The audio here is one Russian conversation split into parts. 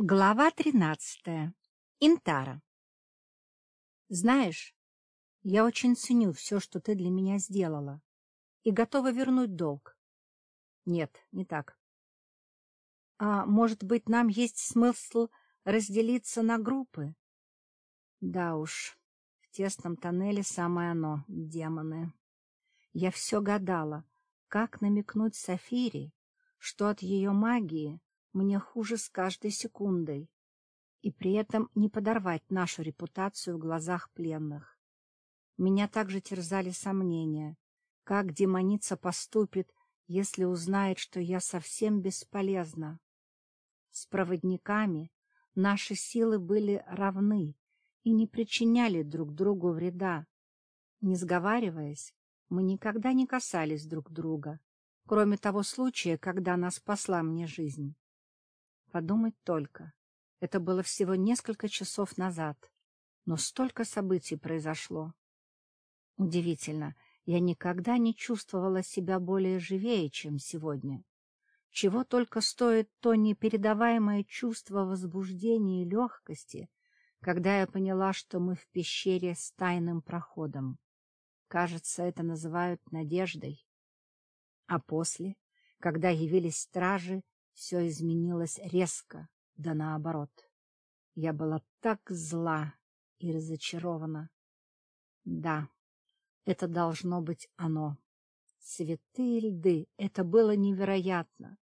Глава тринадцатая. Интара. Знаешь, я очень ценю все, что ты для меня сделала, и готова вернуть долг. Нет, не так. А может быть, нам есть смысл разделиться на группы? Да уж, в тесном тоннеле самое оно, демоны. Я все гадала, как намекнуть Сафире, что от ее магии мне хуже с каждой секундой, и при этом не подорвать нашу репутацию в глазах пленных. Меня также терзали сомнения, как демоница поступит, если узнает, что я совсем бесполезна. С проводниками наши силы были равны и не причиняли друг другу вреда. Не сговариваясь, мы никогда не касались друг друга, кроме того случая, когда она спасла мне жизнь. Подумать только. Это было всего несколько часов назад, но столько событий произошло. Удивительно, я никогда не чувствовала себя более живее, чем сегодня. Чего только стоит то непередаваемое чувство возбуждения и легкости, когда я поняла, что мы в пещере с тайным проходом. Кажется, это называют надеждой. А после, когда явились стражи, все изменилось резко, да наоборот. Я была так зла и разочарована. Да, это должно быть оно. Святые льды, это было невероятно.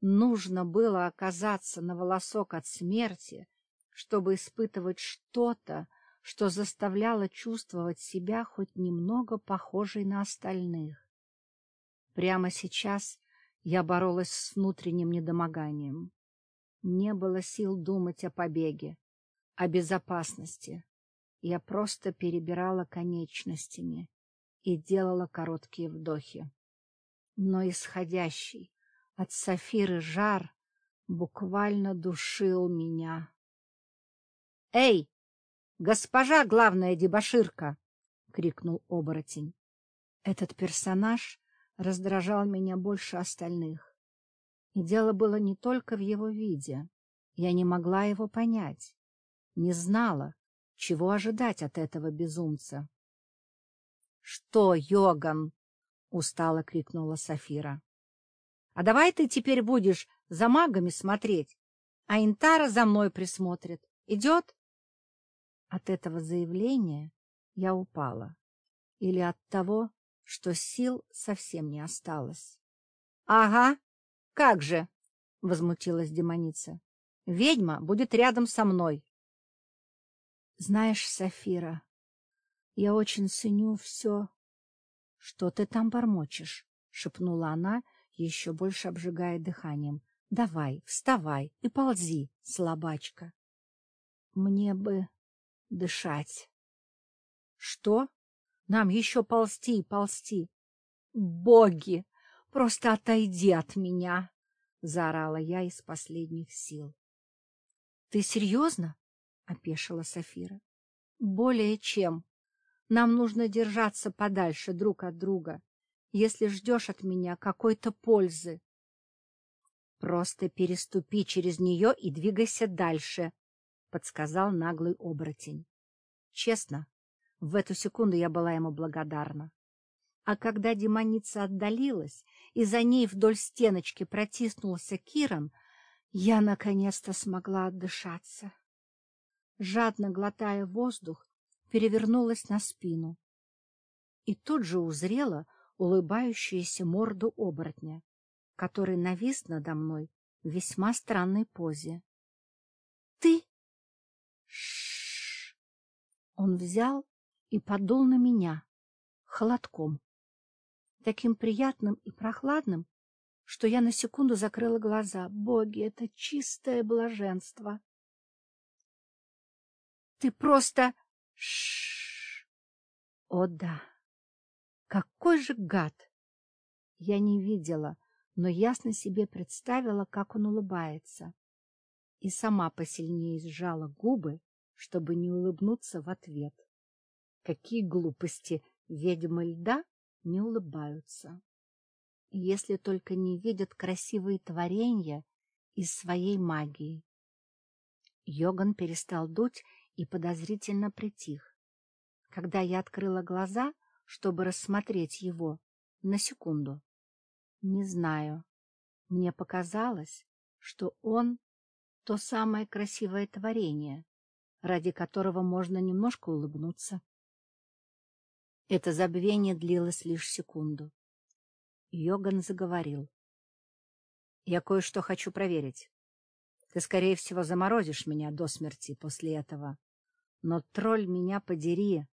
Нужно было оказаться на волосок от смерти, чтобы испытывать что-то, что заставляло чувствовать себя хоть немного похожей на остальных. Прямо сейчас я боролась с внутренним недомоганием. Не было сил думать о побеге, о безопасности. Я просто перебирала конечностями и делала короткие вдохи. Но исходящий от сафиры жар буквально душил меня. — Эй, госпожа главная дебоширка! — крикнул оборотень. Этот персонаж раздражал меня больше остальных. И дело было не только в его виде. Я не могла его понять, не знала, чего ожидать от этого безумца. — Что, Йоган? — устало крикнула Сафира. — А давай ты теперь будешь за магами смотреть, а Интара за мной присмотрит. Идет? От этого заявления я упала. Или от того, что сил совсем не осталось. — Ага, как же! — возмутилась демоница. — Ведьма будет рядом со мной. — Знаешь, Сафира, я очень ценю все... — Что ты там бормочешь? — шепнула она, еще больше обжигая дыханием. — Давай, вставай и ползи, слабачка. — Мне бы дышать. — Что? Нам еще ползти и ползти. — Боги! Просто отойди от меня! — заорала я из последних сил. — Ты серьезно? — опешила Софира. — Более чем. Нам нужно держаться подальше друг от друга, если ждешь от меня какой-то пользы. — Просто переступи через нее и двигайся дальше, — подсказал наглый оборотень. Честно, в эту секунду я была ему благодарна. А когда демоница отдалилась, и за ней вдоль стеночки протиснулся Киран, я наконец-то смогла отдышаться. Жадно глотая воздух, перевернулась на спину. И тут же узрела улыбающуюся морду оборотня, который навис надо мной в весьма странной позе. — Ты? Он взял и подул на меня холодком, таким приятным и прохладным, что я на секунду закрыла глаза. Боги, это чистое блаженство! Ты просто... Ш О да! Какой же гад! Я не видела, но ясно себе представила, как он улыбается. И сама посильнее сжала губы, чтобы не улыбнуться в ответ. Какие глупости! Ведьмы льда не улыбаются. Если только не видят красивые творения из своей магии. Йоган перестал дуть и подозрительно притих. Когда я открыла глаза, чтобы рассмотреть его, на секунду. Не знаю. Мне показалось, что он — то самое красивое творение, ради которого можно немножко улыбнуться. Это забвение длилось лишь секунду. Йоган заговорил. — Я кое-что хочу проверить. Ты, скорее всего, заморозишь меня до смерти после этого. Но, тролль, меня подери.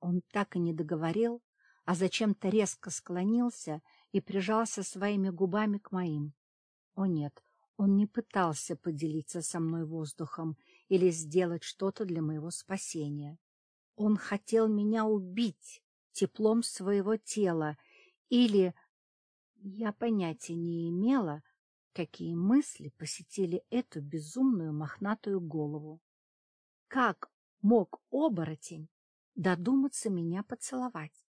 Он так и не договорил, а зачем-то резко склонился и прижался своими губами к моим. О нет, он не пытался поделиться со мной воздухом или сделать что-то для моего спасения. Он хотел меня убить теплом своего тела или... Я понятия не имела, какие мысли посетили эту безумную мохнатую голову. Как мог оборотень додуматься меня поцеловать?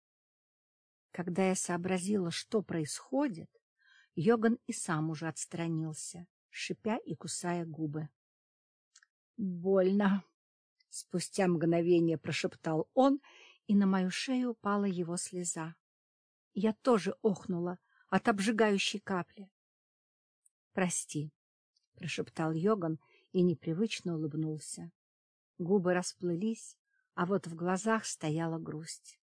Когда я сообразила, что происходит, Йоган и сам уже отстранился, шипя и кусая губы. — Больно! — спустя мгновение прошептал он, и на мою шею упала его слеза. Я тоже охнула от обжигающей капли. — Прости, — прошептал Йоган и непривычно улыбнулся. Губы расплылись, а вот в глазах стояла грусть.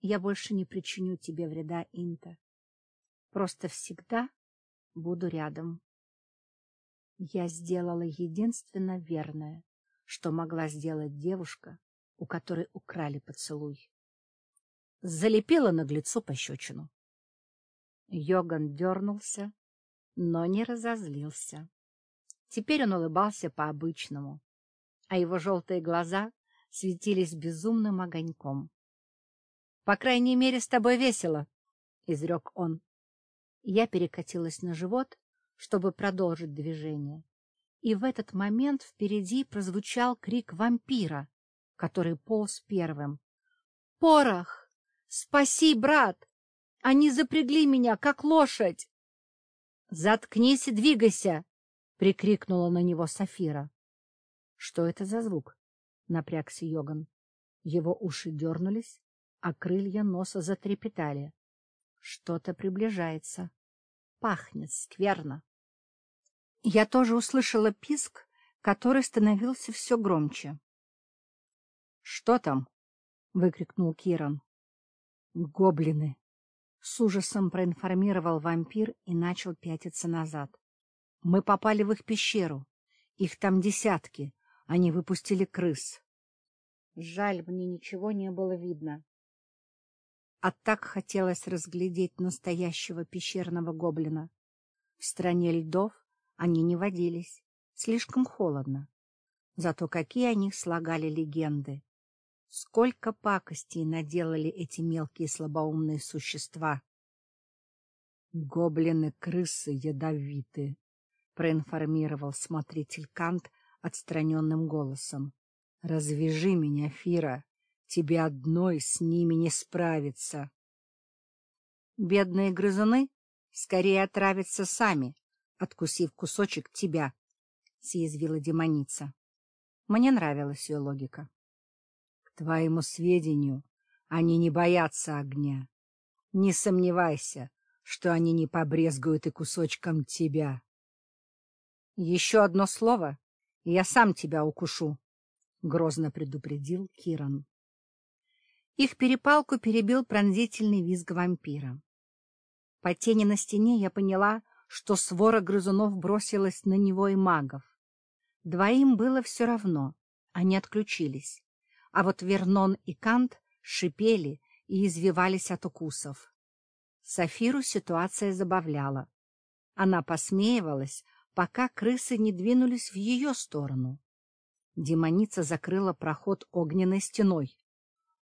Я больше не причиню тебе вреда, Инта. Просто всегда буду рядом. Я сделала единственно верное, что могла сделать девушка, у которой украли поцелуй. Залепила наглецу пощечину. Йоган дернулся, но не разозлился. Теперь он улыбался по-обычному, а его желтые глаза светились безумным огоньком. — По крайней мере, с тобой весело, — изрек он. Я перекатилась на живот, чтобы продолжить движение. И в этот момент впереди прозвучал крик вампира, который полз первым. — Порох! Спаси, брат! Они запрягли меня, как лошадь! — Заткнись и двигайся! — прикрикнула на него Сафира. — Что это за звук? — напрягся Йоган. Его уши дернулись, а крылья носа затрепетали. Что-то приближается. Пахнет скверно. Я тоже услышала писк, который становился все громче. — Что там? — выкрикнул Киран. — Гоблины! — с ужасом проинформировал вампир и начал пятиться назад. — Мы попали в их пещеру. Их там десятки. Они выпустили крыс. Жаль, мне ничего не было видно. А так хотелось разглядеть настоящего пещерного гоблина. В стране льдов они не водились, слишком холодно. Зато какие о них слагали легенды. Сколько пакостей наделали эти мелкие слабоумные существа. «Гоблины-крысы ядовиты», — проинформировал смотритель Кант отстраненным голосом. — Развяжи меня, Фира, тебе одной с ними не справиться. — Бедные грызуны скорее отравятся сами, откусив кусочек тебя, — съязвила демоница. Мне нравилась ее логика. — К твоему сведению, они не боятся огня. Не сомневайся, что они не побрезгуют и кусочком тебя. — Еще одно слово, и я сам тебя укушу, — грозно предупредил Киран. Их перепалку перебил пронзительный визг вампира. По тени на стене я поняла, что свора грызунов бросилась на него и магов. Двоим было все равно, они отключились, а вот Вернон и Кант шипели и извивались от укусов. Сафиру ситуация забавляла. Она посмеивалась, пока крысы не двинулись в ее сторону. Демоница закрыла проход огненной стеной.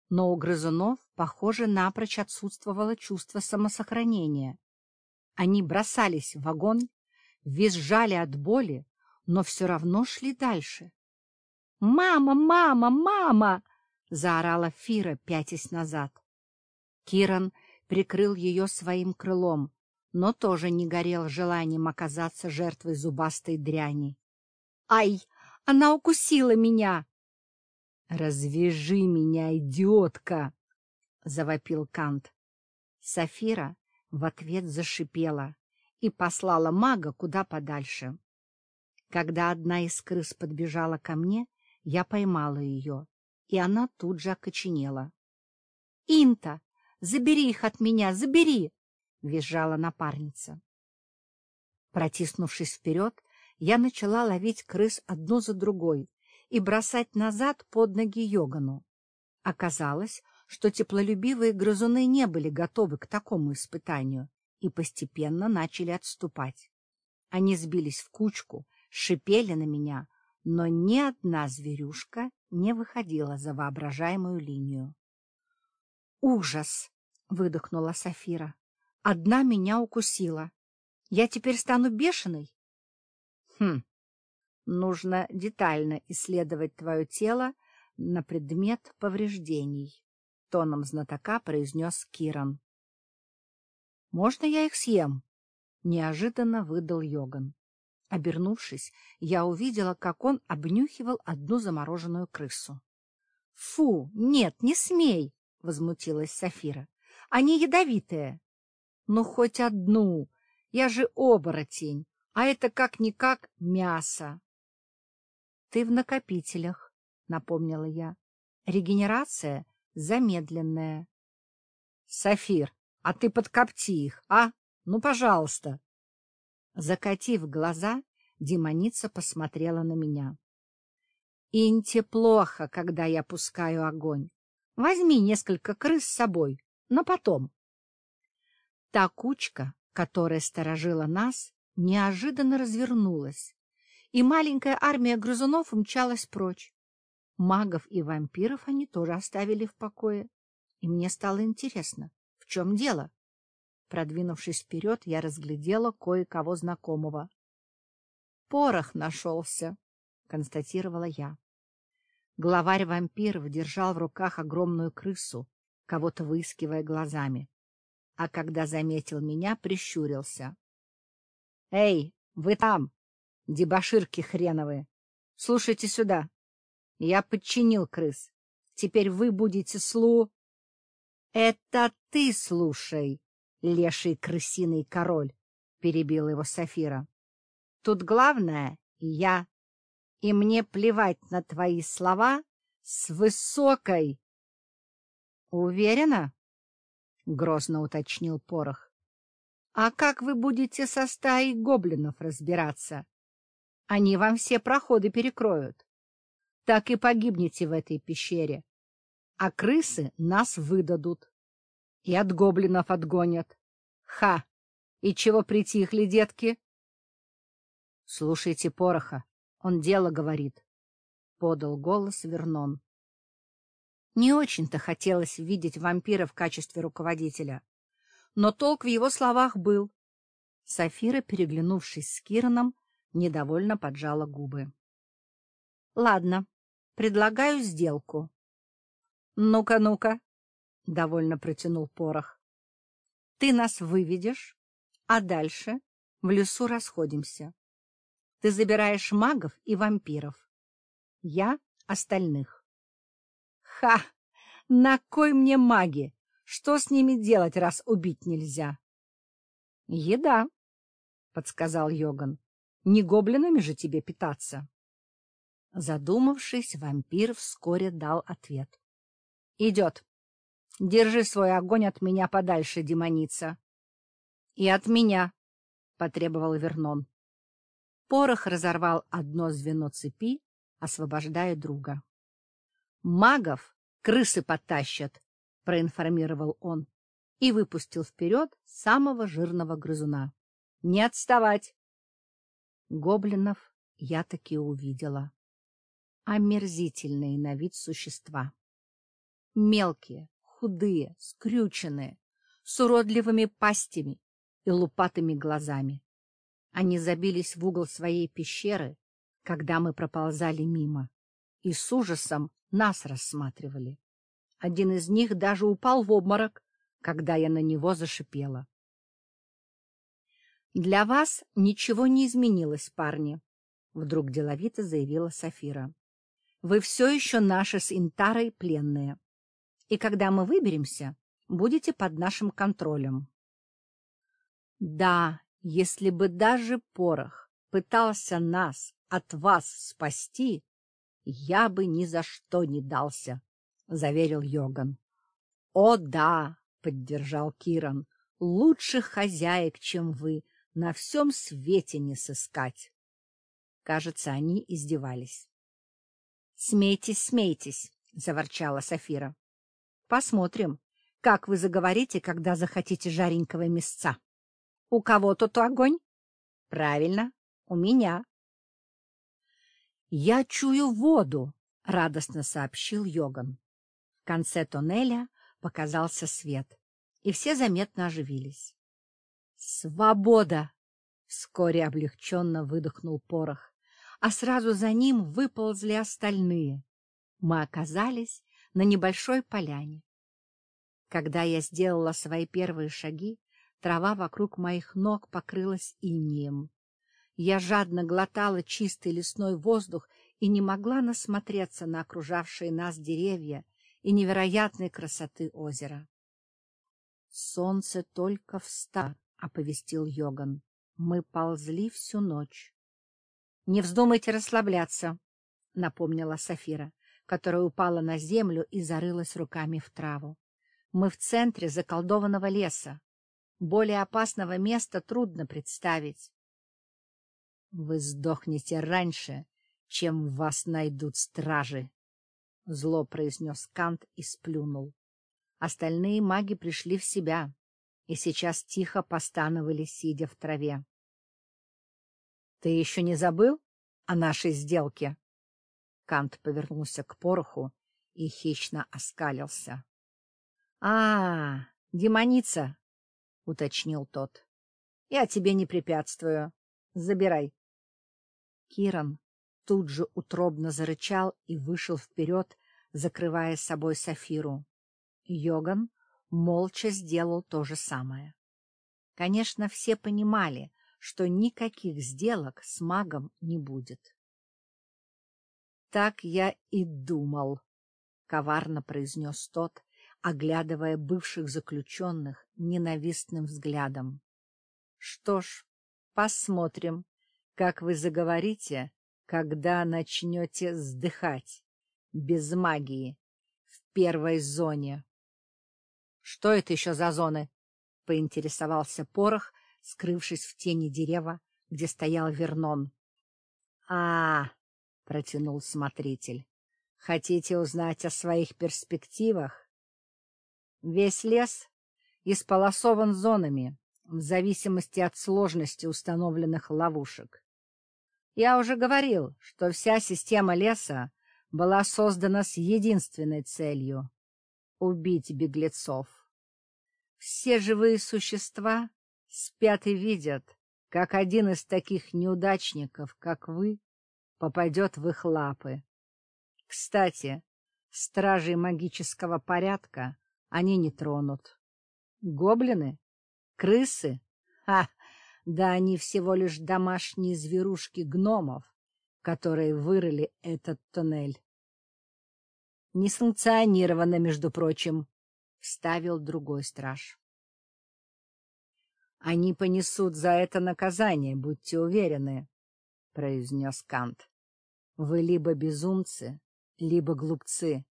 Но у грызунов, похоже, напрочь отсутствовало чувство самосохранения. Они бросались в огонь, визжали от боли, но все равно шли дальше. «Мама, мама, мама!» — заорала Фира, пятясь назад. Киран прикрыл ее своим крылом, но тоже не горел желанием оказаться жертвой зубастой дряни. «Ай! Она укусила меня!» «Развяжи меня, идиотка!» — завопил Кант. Сафира в ответ зашипела и послала мага куда подальше. Когда одна из крыс подбежала ко мне, я поймала ее, и она тут же окоченела. — Инта, забери их от меня, забери! — визжала напарница. Протиснувшись вперед, я начала ловить крыс одну за другой и бросать назад под ноги Йогану. Оказалось, что теплолюбивые грызуны не были готовы к такому испытанию и постепенно начали отступать. Они сбились в кучку, шипели на меня, но ни одна зверюшка не выходила за воображаемую линию. «Ужас!» — выдохнула Сафира. «Одна меня укусила. Я теперь стану бешеной?» «Хм, нужно детально исследовать твое тело на предмет повреждений», — тоном знатока произнес Киран. «Можно я их съем?» — неожиданно выдал Йоган. Обернувшись, я увидела, как он обнюхивал одну замороженную крысу. — Фу, нет, не смей! — возмутилась Сафира. — Они ядовитые. — Ну, хоть одну. Я же оборотень, а это как-никак мясо. — Ты в накопителях, — напомнила я. — Регенерация замедленная. — Сафир, а ты подкопти их, а? Ну, пожалуйста. Закатив глаза, демоница посмотрела на меня. — Инте плохо, когда я пускаю огонь. Возьми несколько крыс с собой, но потом. Та кучка, которая сторожила нас, неожиданно развернулась, и маленькая армия грызунов умчалась прочь. Магов и вампиров они тоже оставили в покое, и мне стало интересно, в чем дело. Продвинувшись вперед, я разглядела кое-кого знакомого. — Порох нашелся, — констатировала я. Главарь вампиров держал в руках огромную крысу, кого-то выискивая глазами. А когда заметил меня, прищурился. — Эй, вы там, дебоширки хреновые! Слушайте сюда. Я подчинил крыс. Теперь вы будете слу... — Это ты слушай! леший крысиный король, — перебил его Сафира. — Тут главное — я, и мне плевать на твои слова с высокой... — Уверена? — грозно уточнил Порох. — А как вы будете со стаей гоблинов разбираться? Они вам все проходы перекроют. Так и погибнете в этой пещере. А крысы нас выдадут и от гоблинов отгонят. Ха! И чего притихли, детки? — Слушайте Пороха, он дело говорит, — подал голос Вернон. Не очень-то хотелось видеть вампира в качестве руководителя, но толк в его словах был. Софира, переглянувшись с Кираном, недовольно поджала губы. — Ладно, предлагаю сделку. Ну — Ну-ка, ну-ка, — довольно протянул порох. — Ты нас выведешь, а дальше в лесу расходимся. Ты забираешь магов и вампиров. Я — остальных. — Ха! На кой мне маги? Что с ними делать, раз убить нельзя? — Еда, — подсказал Йоган. — Не гоблинами же тебе питаться. Задумавшись, вампир вскоре дал ответ. — Идет. Держи свой огонь от меня подальше, демоница. — И от меня, — потребовал Вернон. Порох разорвал одно звено цепи, освобождая друга. — Магов крысы потащат, — проинформировал он и выпустил вперед самого жирного грызуна. — Не отставать! Гоблинов я таки увидела. Омерзительные на вид существа. Мелкие, худые, скрюченные, с уродливыми пастями и лупатыми глазами. Они забились в угол своей пещеры, когда мы проползали мимо, и с ужасом нас рассматривали. Один из них даже упал в обморок, когда я на него зашипела. Для вас ничего не изменилось, парни. вдруг деловито заявила Сафира. Вы все еще наши с Интарой пленные. И когда мы выберемся, будете под нашим контролем. Да, если бы даже порох пытался нас от вас спасти, я бы ни за что не дался, — заверил Йоган. — О, да, — поддержал Киран, — лучших хозяек, чем вы, на всем свете не сыскать. Кажется, они издевались. — Смейтесь, смейтесь, — заворчала Сафира. — Посмотрим, как вы заговорите, когда захотите жаренького мясца. У кого тут огонь? — Правильно, у меня. «Я чую воду!» — радостно сообщил Йоган. В конце тоннеля показался свет, и все заметно оживились. «Свобода!» — вскоре облегченно выдохнул порох, а сразу за ним выползли остальные. Мы оказались на небольшой поляне. Когда я сделала свои первые шаги, трава вокруг моих ног покрылась инеем. Я жадно глотала чистый лесной воздух и не могла насмотреться на окружавшие нас деревья и невероятной красоты озера. — Солнце только встало, — оповестил Йоган. Мы ползли всю ночь. — Не вздумайте расслабляться, — напомнила Сафира, которая упала на землю и зарылась руками в траву. — Мы в центре заколдованного леса. Более опасного места трудно представить. — Вы сдохнете раньше, чем вас найдут стражи, — зло произнес Кант и сплюнул. Остальные маги пришли в себя и сейчас тихо постановали, сидя в траве. — Ты еще не забыл о нашей сделке? Кант повернулся к пороху и хищно оскалился. — А, демоница, — уточнил тот. — Я тебе не препятствую. Забирай. Киран тут же утробно зарычал и вышел вперед, закрывая собой Сафиру. Йоган молча сделал то же самое. Конечно, все понимали, что никаких сделок с магом не будет. — Так я и думал, — коварно произнес тот, оглядывая бывших заключенных ненавистным взглядом. — Что ж, посмотрим, как вы заговорите, когда начнете сдыхать без магии в первой зоне. — Что это еще за зоны? — поинтересовался Порох, скрывшись в тени дерева, где стоял Вернон. — А, — протянул смотритель, — хотите узнать о своих перспективах? Весь лес исполосован зонами в зависимости от сложности установленных ловушек. Я уже говорил, что вся система леса была создана с единственной целью — убить беглецов. Все живые существа спят и видят, как один из таких неудачников, как вы, попадет в их лапы. Кстати, стражей магического порядка они не тронут. Гоблины? Крысы? Ха! Да они всего лишь домашние зверушки гномов, которые вырыли этот туннель. Несанкционированно, между прочим, — вставил другой страж. — Они понесут за это наказание, будьте уверены, — произнес Кант. — Вы либо безумцы, либо глупцы,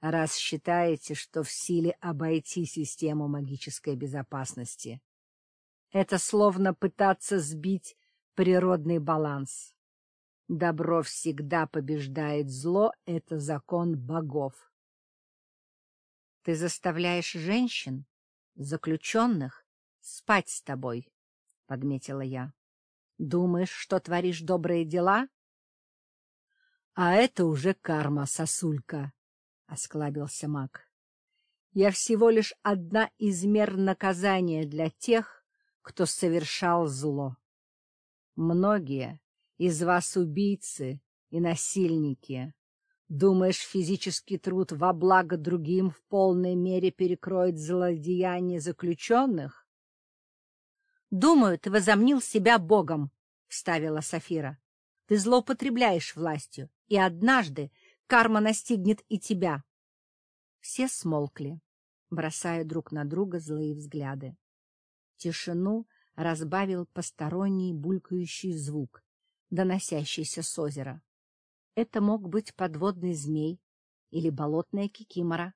раз считаете, что в силе обойти систему магической безопасности. Это словно пытаться сбить природный баланс. Добро всегда побеждает зло — это закон богов. Ты заставляешь женщин, заключенных, спать с тобой, — подметила я. Думаешь, что творишь добрые дела? — А это уже карма, сосулька, — осклабился маг. — Я всего лишь одна из мер наказания для тех, кто совершал зло. Многие из вас убийцы и насильники. Думаешь, физический труд во благо другим в полной мере перекроет злодеяния заключенных? — Думаю, ты возомнил себя богом, — вставила Сафира. Ты злоупотребляешь властью, и однажды карма настигнет и тебя. Все смолкли, бросая друг на друга злые взгляды. Тишину разбавил посторонний булькающий звук, доносящийся с озера. Это мог быть подводный змей или болотная кикимора.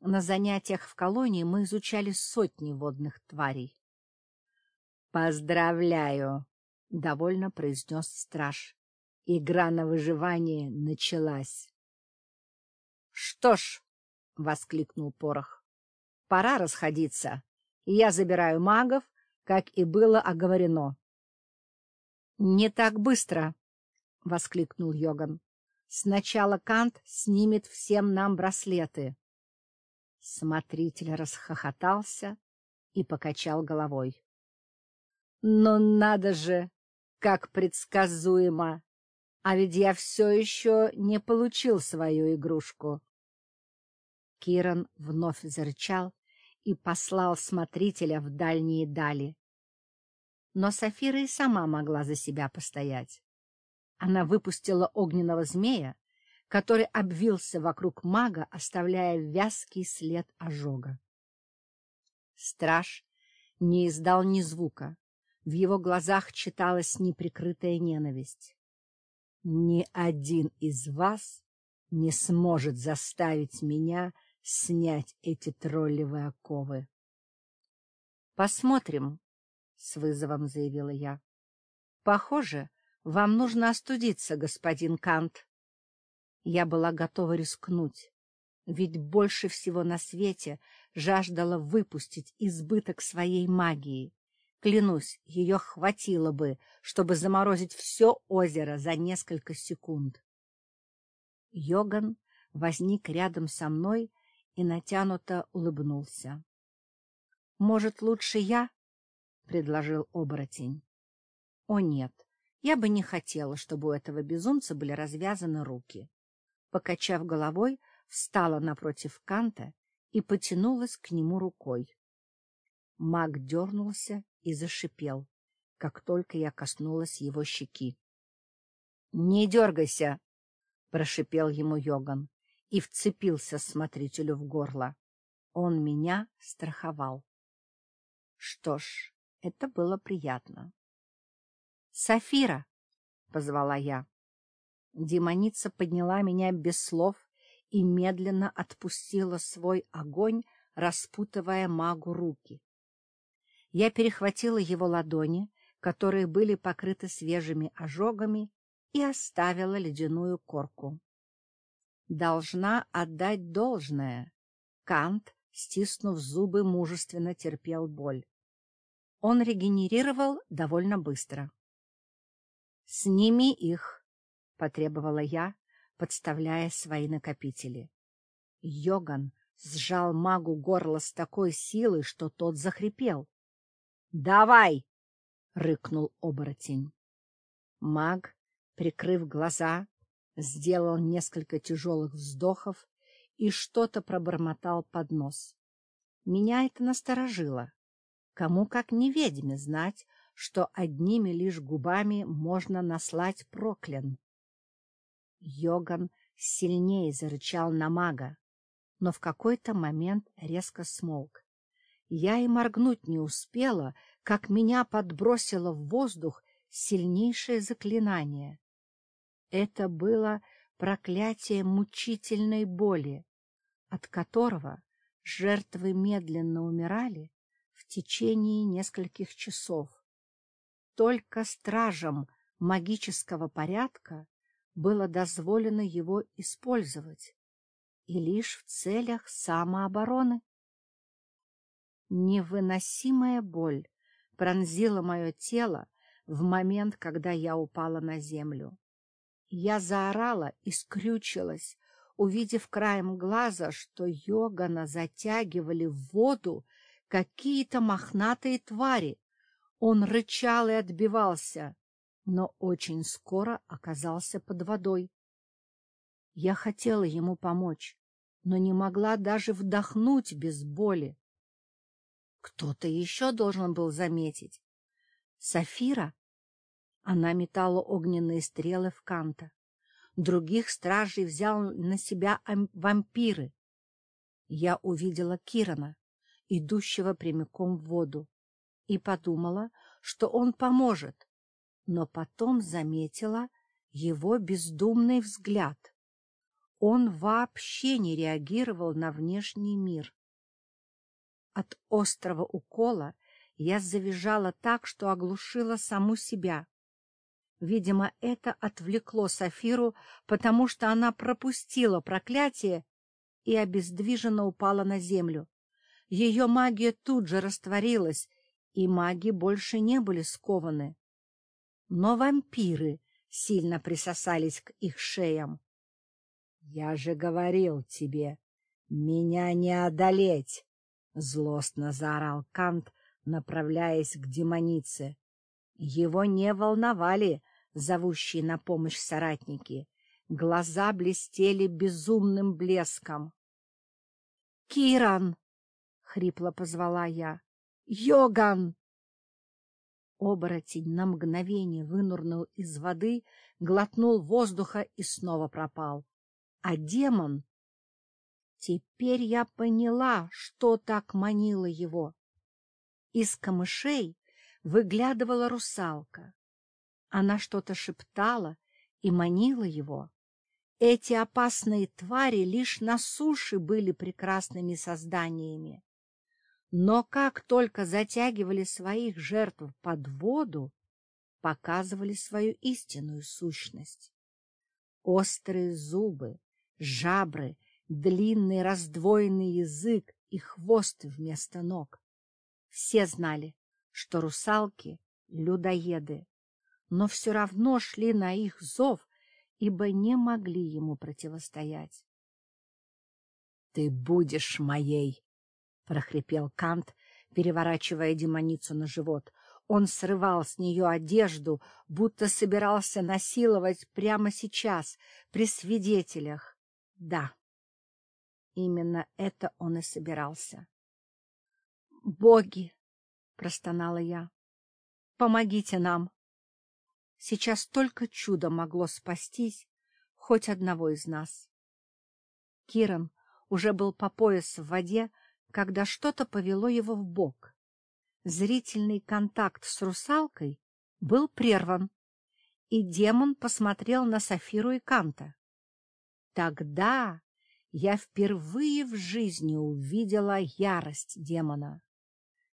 На занятиях в колонии мы изучали сотни водных тварей. «Поздравляю!» — довольно произнес страж. Игра на выживание началась. «Что ж», — воскликнул Порох, — «пора расходиться, я забираю магов, как и было оговорено». «Не так быстро», — воскликнул Йоган. «Сначала Кант снимет всем нам браслеты». Смотритель расхохотался и покачал головой. Но надо же, как предсказуемо! А ведь я все еще не получил свою игрушку. Киран вновь зарычал и послал смотрителя в дальние дали. Но Сафира и сама могла за себя постоять. Она выпустила огненного змея, который обвился вокруг мага, оставляя вязкий след ожога. Страж не издал ни звука, в его глазах читалась неприкрытая ненависть. «Ни один из вас не сможет заставить меня снять эти троллевые оковы». «Посмотрим», — с вызовом заявила я. «Похоже, вам нужно остудиться, господин Кант». Я была готова рискнуть, ведь больше всего на свете жаждала выпустить избыток своей магии, Клянусь, ее хватило бы, чтобы заморозить все озеро за несколько секунд. Йоган возник рядом со мной и натянуто улыбнулся. — Может, лучше я? — предложил оборотень. — О, нет, я бы не хотела, чтобы у этого безумца были развязаны руки. Покачав головой, встала напротив Канта и потянулась к нему рукой. Маг дернулся и зашипел, как только я коснулась его щеки. — Не дергайся! — прошипел ему Йоган и вцепился смотрителю в горло. Он меня страховал. Что ж, это было приятно. — Сафира! — позвала я. Демоница подняла меня без слов и медленно отпустила свой огонь, распутывая магу руки. Я перехватила его ладони, которые были покрыты свежими ожогами, и оставила ледяную корку. Должна отдать должное. Кант, стиснув зубы, мужественно терпел боль. Он регенерировал довольно быстро. — Сними их, — потребовала я, подставляя свои накопители. Йоган сжал магу горло с такой силой, что тот захрипел. «Давай!» — рыкнул оборотень. Маг, прикрыв глаза, сделал несколько тяжелых вздохов и что-то пробормотал под нос. Меня это насторожило. Кому, как не ведьме, знать, что одними лишь губами можно наслать проклен. Йоган сильнее зарычал на мага, но в какой-то момент резко смолк. Я и моргнуть не успела, как меня подбросило в воздух сильнейшее заклинание. Это было проклятие мучительной боли, от которого жертвы медленно умирали в течение нескольких часов. Только стражам магического порядка было дозволено его использовать, и лишь в целях самообороны. Невыносимая боль пронзила мое тело в момент, когда я упала на землю. Я заорала и скрючилась, увидев краем глаза, что Йогана затягивали в воду какие-то мохнатые твари. Он рычал и отбивался, но очень скоро оказался под водой. Я хотела ему помочь, но не могла даже вдохнуть без боли. Кто-то еще должен был заметить. Сафира? Она метала огненные стрелы в Канта. Других стражей взял на себя вампиры. Я увидела Кирана, идущего прямиком в воду, и подумала, что он поможет, но потом заметила его бездумный взгляд. Он вообще не реагировал на внешний мир. От острого укола я завизжала так, что оглушила саму себя. Видимо, это отвлекло Сафиру, потому что она пропустила проклятие и обездвиженно упала на землю. Ее магия тут же растворилась, и маги больше не были скованы. Но вампиры сильно присосались к их шеям. — Я же говорил тебе, меня не одолеть! — злостно заорал Кант, направляясь к демонице. Его не волновали зовущие на помощь соратники. Глаза блестели безумным блеском. — Киран! — хрипло позвала я. — Йоган! Оборотень на мгновение вынурнул из воды, глотнул воздуха и снова пропал. А демон... Теперь я поняла, что так манило его. Из камышей выглядывала русалка. Она что-то шептала и манила его. Эти опасные твари лишь на суше были прекрасными созданиями. Но как только затягивали своих жертв под воду, показывали свою истинную сущность. Острые зубы, жабры, длинный раздвоенный язык и хвост вместо ног. Все знали, что русалки — людоеды, но все равно шли на их зов, ибо не могли ему противостоять. — Ты будешь моей! — прохрипел Кант, переворачивая демоницу на живот. Он срывал с нее одежду, будто собирался насиловать прямо сейчас, при свидетелях. Да, именно это он и собирался. — Боги! — простонала я. — Помогите нам! Сейчас только чудо могло спастись хоть одного из нас. Киран уже был по пояс в воде, когда что-то повело его в бок. Зрительный контакт с русалкой был прерван, и демон посмотрел на Сафиру и Канта. Тогда я впервые в жизни увидела ярость демона.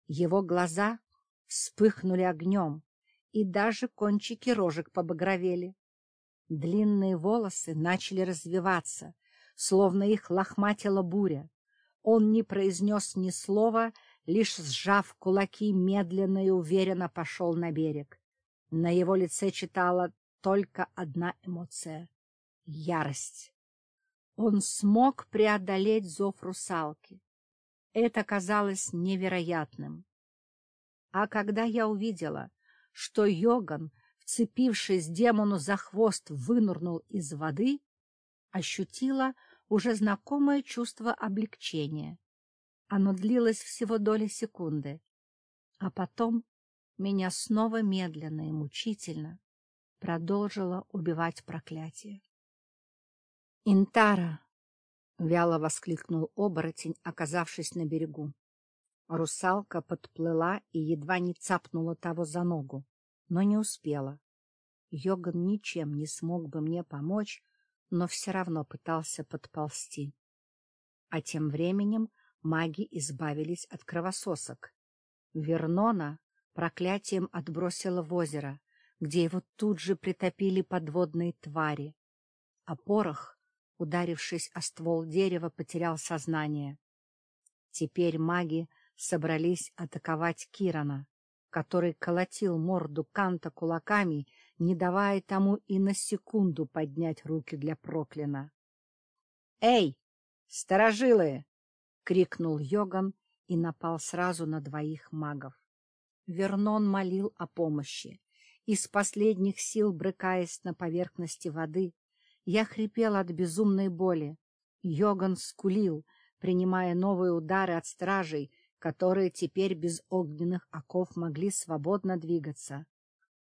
Его глаза вспыхнули огнем, и даже кончики рожек побагровели. Длинные волосы начали развиваться, словно их лохматила буря. Он не произнес ни слова, лишь сжав кулаки, медленно и уверенно пошел на берег. На его лице читала только одна эмоция — ярость. Он смог преодолеть зов русалки. Это казалось невероятным. А когда я увидела, что Йоган, вцепившись демону за хвост, вынурнул из воды, ощутила уже знакомое чувство облегчения. Оно длилось всего доли секунды, а потом меня снова медленно и мучительно продолжило убивать проклятие. «Интара!» — вяло воскликнул оборотень, оказавшись на берегу. Русалка подплыла и едва не цапнула того за ногу, но не успела. Йоган ничем не смог бы мне помочь, но все равно пытался подползти. А тем временем маги избавились от кровососок. Вернона проклятием отбросила в озеро, где его тут же притопили подводные твари, а порох, ударившись о ствол дерева, потерял сознание. Теперь маги собрались атаковать Кирана, который колотил морду Канта кулаками, не давая тому и на секунду поднять руки для проклина. — Эй, старожилы! — крикнул Йоган и напал сразу на двоих магов. Вернон молил о помощи. Из последних сил, брыкаясь на поверхности воды, я хрипел от безумной боли. Йоган скулил, принимая новые удары от стражей, которые теперь без огненных оков могли свободно двигаться.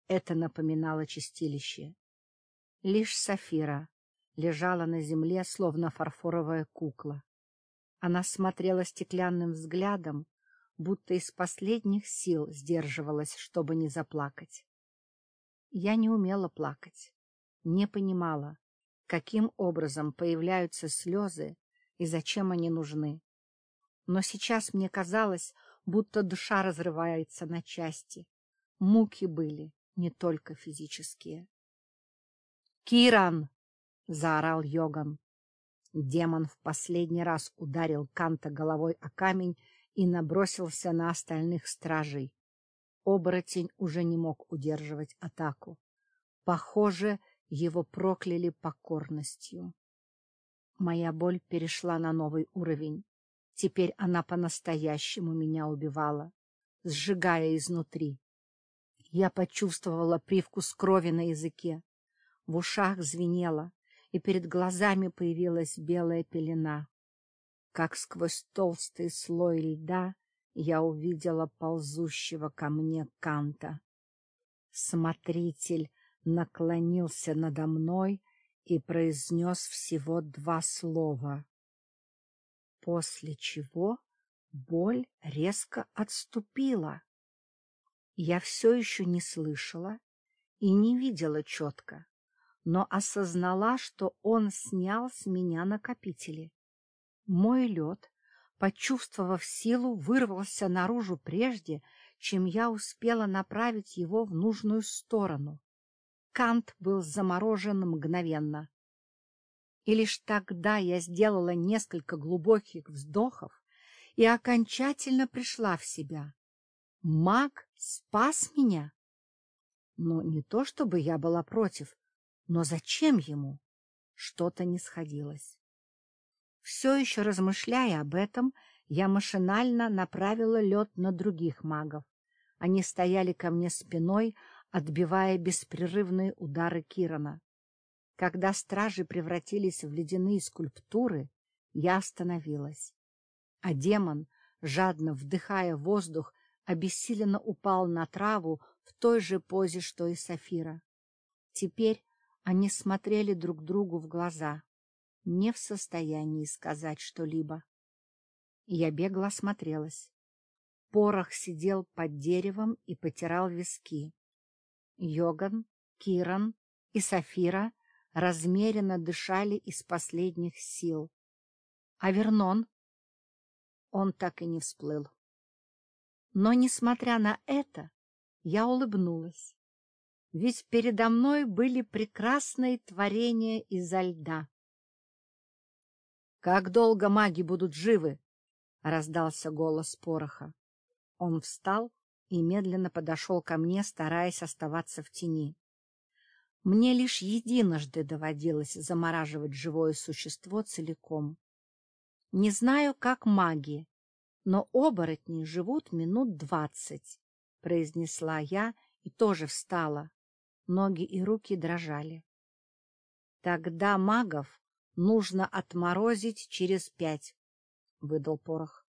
это напоминало чистилище. Лишь Сафира лежала на земле, словно фарфоровая кукла. Она смотрела стеклянным взглядом, будто из последних сил сдерживалась, чтобы не заплакать. Я не умела плакать, не понимала, каким образом появляются слезы и зачем они нужны. Но сейчас мне казалось, будто душа разрывается на части. Муки были не только физические. «Киран!» — заорал Йоган. Демон в последний раз ударил Канта головой о камень и набросился на остальных стражей. Оборотень уже не мог удерживать атаку. Похоже, его прокляли покорностью. Моя боль перешла на новый уровень. Теперь она по-настоящему меня убивала, сжигая изнутри. Я почувствовала привкус крови на языке. В ушах звенело, и перед глазами появилась белая пелена. Как сквозь толстый слой льда я увидела ползущего ко мне Канта. Смотритель наклонился надо мной и произнес всего два слова. После чего боль резко отступила. Я все еще не слышала и не видела четко, но осознала, что он снял с меня накопители. Мой лед, почувствовав силу, вырвался наружу прежде, чем я успела направить его в нужную сторону. Кант был заморожен мгновенно. И лишь тогда я сделала несколько глубоких вздохов и окончательно пришла в себя. Маг спас меня? Ну, не то чтобы я была против, но зачем ему? Что-то не сходилось. Все еще размышляя об этом, я машинально направила лед на других магов. Они стояли ко мне спиной, отбивая беспрерывные удары Кирана. Когда стражи превратились в ледяные скульптуры, я остановилась. А демон, жадно вдыхая воздух, обессиленно упал на траву в той же позе, что и Сафира. Теперь они смотрели друг другу в глаза, не в состоянии сказать что-либо. Я бегло осмотрелась. Порох сидел под деревом и потирал виски. Йоган, Киран и Сафира размеренно дышали из последних сил. А Вернон? Он так и не всплыл. Но, несмотря на это, я улыбнулась. Ведь передо мной были прекрасные творения изо льда. — Как долго маги будут живы? — раздался голос пороха. Он встал и медленно подошел ко мне, стараясь оставаться в тени. Мне лишь единожды доводилось замораживать живое существо целиком. Не знаю, как маги, но оборотни живут минут двадцать, — произнесла я и тоже встала. Ноги и руки дрожали. Тогда магов нужно отморозить через пять, — выдал порох.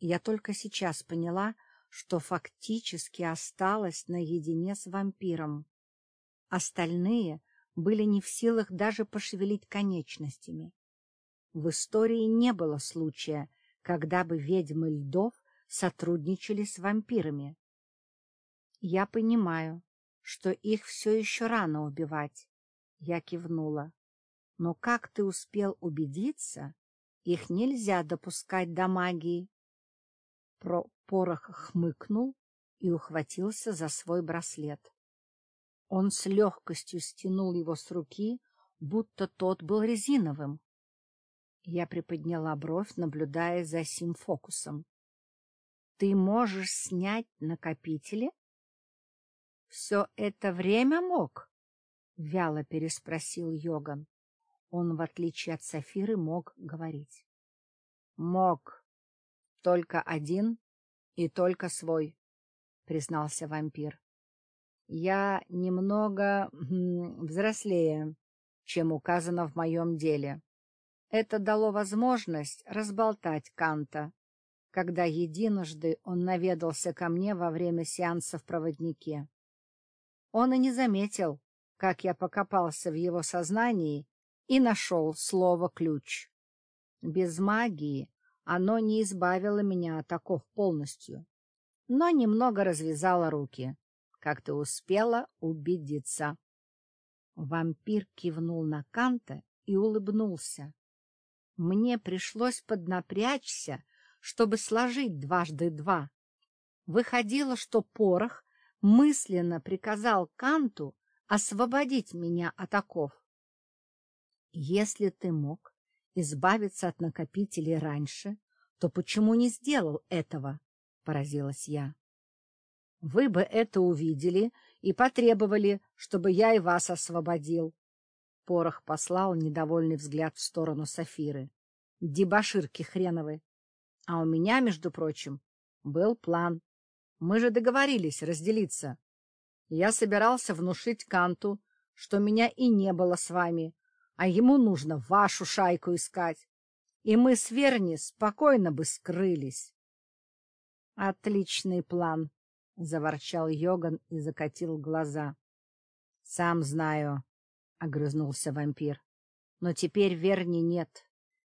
Я только сейчас поняла, что фактически осталась наедине с вампиром. Остальные были не в силах даже пошевелить конечностями. В истории не было случая, когда бы ведьмы льдов сотрудничали с вампирами. Я понимаю, что их все еще рано убивать. Я кивнула. Но как ты успел убедиться, их нельзя допускать до магии. Про Порох хмыкнул и ухватился за свой браслет. Он с легкостью стянул его с руки, будто тот был резиновым. Я приподняла бровь, наблюдая за сим фокусом. — Ты можешь снять накопители? — Все это время мог? — вяло переспросил Йоган. Он, в отличие от Сафиры, мог говорить. — Мог. Только один и только свой, — признался вампир. — Я немного взрослее, чем указано в моем деле. Это дало возможность разболтать Канта, когда единожды он наведался ко мне во время сеанса в проводнике. Он и не заметил, как я покопался в его сознании и нашел слово «ключ». Без магии оно не избавило меня от оков полностью, но немного развязало руки, как ты успела убедиться. Вампир кивнул на Канта и улыбнулся. Мне пришлось поднапрячься, чтобы сложить дважды два. Выходило, что порох мысленно приказал Канту освободить меня от оков. Если ты мог избавиться от накопителей раньше, то почему не сделал этого? — поразилась я. — Вы бы это увидели и потребовали, чтобы я и вас освободил. Порох послал недовольный взгляд в сторону Сафиры. — Дебоширки хреновы! А у меня, между прочим, был план. Мы же договорились разделиться. Я собирался внушить Канту, что меня и не было с вами, а ему нужно вашу шайку искать, и мы с Верни спокойно бы скрылись. — Отличный план, — заворчал Йоган и закатил глаза. — Сам знаю, — огрызнулся вампир, — но теперь Верни нет,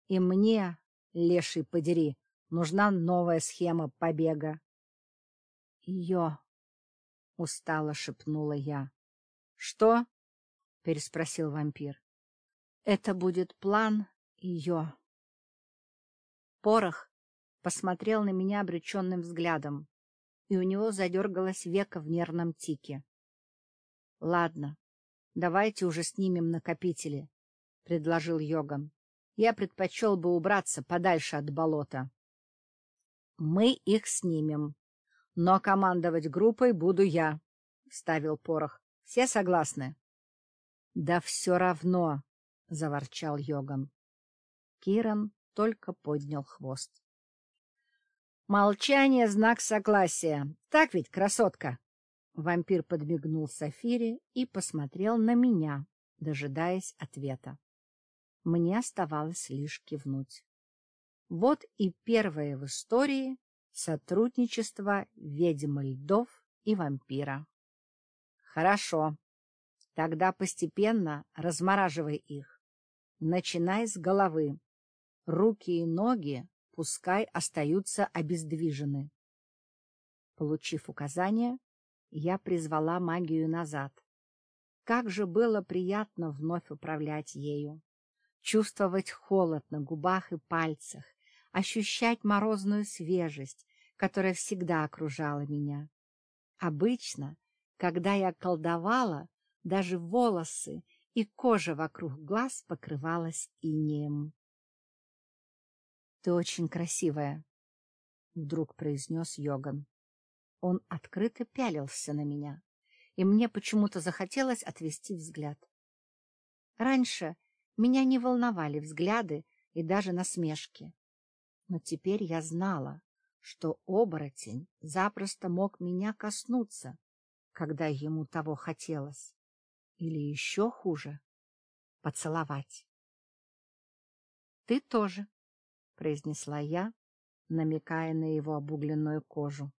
и мне, леший подери, нужна новая схема побега. — Ее — устало шепнула я. — Что? — переспросил вампир. — Это будет план ее. Порох посмотрел на меня обреченным взглядом, и у него задергалось веко в нервном тике. — Ладно, давайте уже снимем накопители, — предложил Йоган. — Я предпочел бы убраться подальше от болота. — Мы их снимем, но командовать группой буду я, — вставил Порох. — Все согласны? — Да все равно, — заворчал Йоган. Киран только поднял хвост. — Молчание — знак согласия. Так ведь, красотка? Вампир подмигнул Сафире и посмотрел на меня, дожидаясь ответа. Мне оставалось лишь кивнуть. Вот и первое в истории Сотрудничество ведьмы льдов и вампира. Хорошо. Тогда постепенно размораживай их. Начинай с головы. Руки и ноги пускай остаются обездвижены. Получив указание, я призвала магию назад. Как же было приятно вновь управлять ею, чувствовать холод на губах и пальцах, ощущать морозную свежесть, которая всегда окружала меня. Обычно, когда я колдовала, даже волосы и кожа вокруг глаз покрывалась инеем. — Ты очень красивая, — вдруг произнес Йоган. Он открыто пялился на меня, и мне почему-то захотелось отвести взгляд. Раньше меня не волновали взгляды и даже насмешки. Но теперь я знала, что оборотень запросто мог меня коснуться, когда ему того хотелось, или еще хуже — поцеловать. — Ты тоже, — произнесла я, намекая на его обугленную кожу.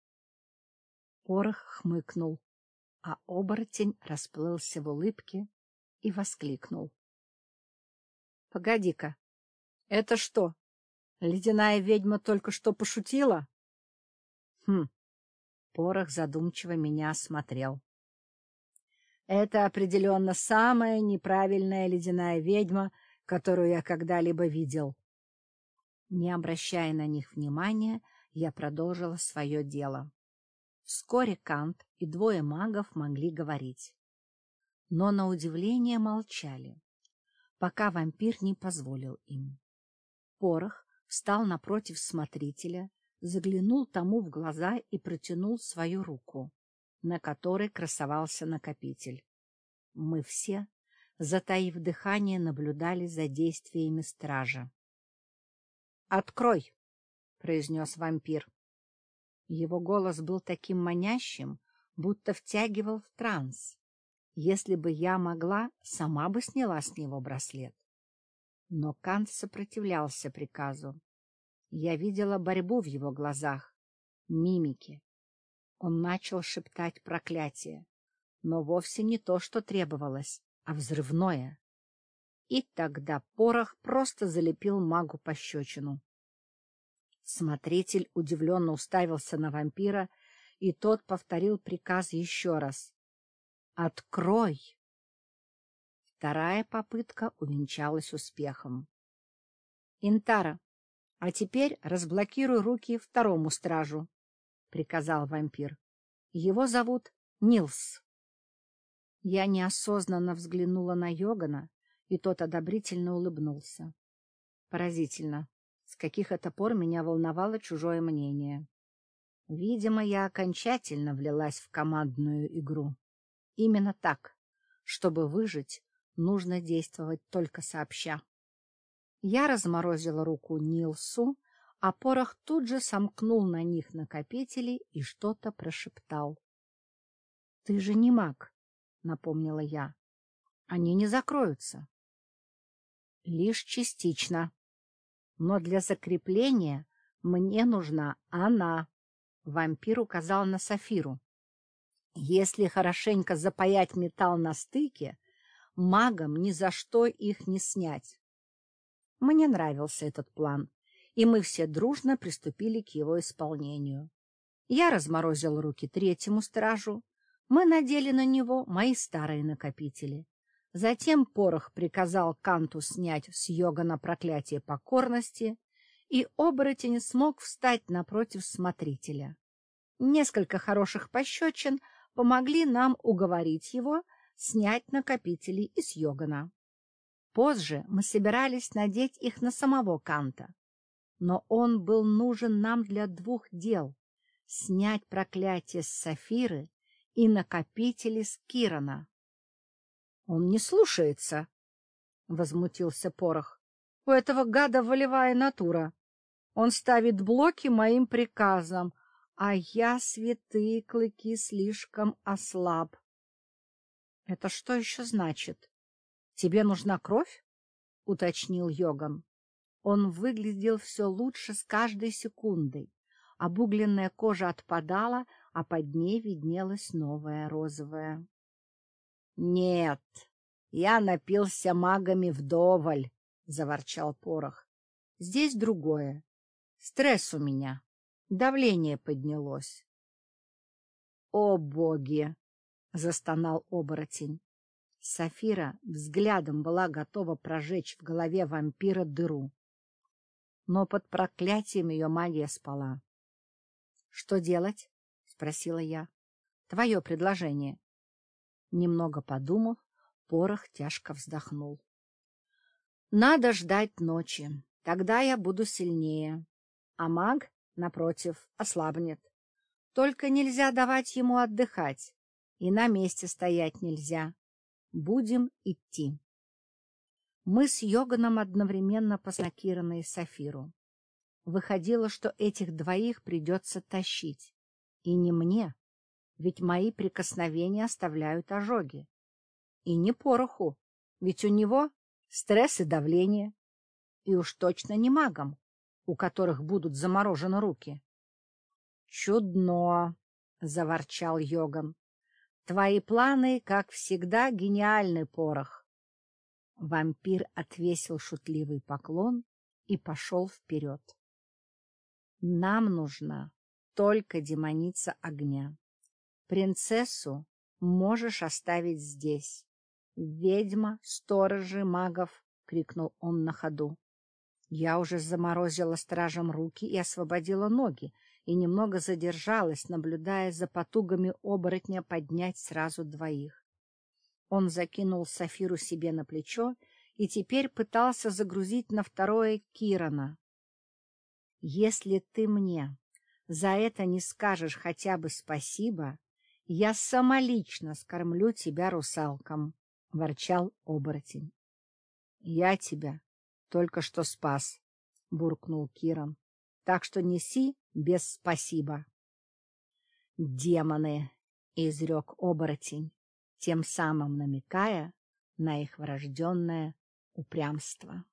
Порох хмыкнул, а оборотень расплылся в улыбке и воскликнул. — Погоди-ка, это что, Ледяная ведьма только что пошутила? Хм. Порох задумчиво меня осмотрел. Это определенно самая неправильная ледяная ведьма, которую я когда-либо видел. Не обращая на них внимания, я продолжила свое дело. Вскоре Кант и двое магов могли говорить. Но на удивление молчали, пока вампир не позволил им. Порох встал напротив смотрителя, заглянул тому в глаза и протянул свою руку, на которой красовался накопитель. Мы все, затаив дыхание, наблюдали за действиями стража. — Открой! — произнес вампир. Его голос был таким манящим, будто втягивал в транс. Если бы я могла, сама бы сняла с него браслет. Но Кант сопротивлялся приказу. Я видела борьбу в его глазах, мимики. Он начал шептать проклятие, но вовсе не то, что требовалось, а взрывное. И тогда порох просто залепил магу пощечину. Смотритель удивленно уставился на вампира, и тот повторил приказ еще раз. «Открой!» Вторая попытка увенчалась успехом. «Интара, а теперь разблокируй руки второму стражу», — приказал вампир. «Его зовут Нилс». Я неосознанно взглянула на Йогана, и тот одобрительно улыбнулся. Поразительно, с каких это пор меня волновало чужое мнение. Видимо, я окончательно влилась в командную игру. Именно так. Чтобы выжить, нужно действовать только сообща. Я разморозила руку Нилсу, а порох тут же сомкнул на них накопители и что-то прошептал. — Ты же не маг, — напомнила я. — Они не закроются. — Лишь частично. Но для закрепления мне нужна она. Вампир указал на Сафиру. Если хорошенько запаять металл на стыке, магам ни за что их не снять. Мне нравился этот план, и мы все дружно приступили к его исполнению. Я разморозил руки третьему стражу, мы надели на него мои старые накопители. Затем порох приказал Канту снять с Йогана проклятие покорности, и оборотень смог встать напротив смотрителя. Несколько хороших пощечин помогли нам уговорить его снять накопители из Йогана. Позже мы собирались надеть их на самого Канта, но он был нужен нам для двух дел — снять проклятие с Сафиры и накопители с Кирана. — Он не слушается, — возмутился Порох. — У этого гада волевая натура. Он ставит блоки моим приказам, а я, святые клыки, слишком ослаб. — Это что еще значит? Тебе нужна кровь? — уточнил Йоган. Он выглядел все лучше с каждой секундой. Обугленная кожа отпадала, а под ней виднелась новая розовая. — Нет, я напился магами вдоволь, — заворчал Порох. — Здесь другое. Стресс у меня. Давление поднялось. — О, боги! — застонал оборотень. Сафира взглядом была готова прожечь в голове вампира дыру. Но под проклятием ее магия спала. — Что делать? — спросила я. — Твое предложение. Немного подумав, порох тяжко вздохнул. — Надо ждать ночи. Тогда я буду сильнее. А маг, напротив, ослабнет. Только нельзя давать ему отдыхать. И на месте стоять нельзя. Будем идти. Мы с Йоганом одновременно посмотрели Сафиру. Выходило, что этих двоих придется тащить. И не мне, ведь мои прикосновения оставляют ожоги. И не пороху, ведь у него стресс и давление. И уж точно не магам, у которых будут заморожены руки. — Чудно! — заворчал Йоган. — Твои планы, как всегда, гениальный порох. Вампир отвесил шутливый поклон и пошел вперед. Нам нужна только демоница огня. Принцессу можешь оставить здесь. «Ведьма, сторожи, магов!» — крикнул он на ходу. Я уже заморозила стражам руки и освободила ноги, и немного задержалась, наблюдая за потугами оборотня поднять сразу двоих. Он закинул Сафиру себе на плечо и теперь пытался загрузить на второе Кирана. — Если ты мне за это не скажешь хотя бы спасибо, я самолично скормлю тебя русалкам, — ворчал оборотень. — Я тебя только что спас, — буркнул Киран, — так что неси без спасибо. — Демоны! — изрек оборотень, тем самым намекая на их врожденное упрямство.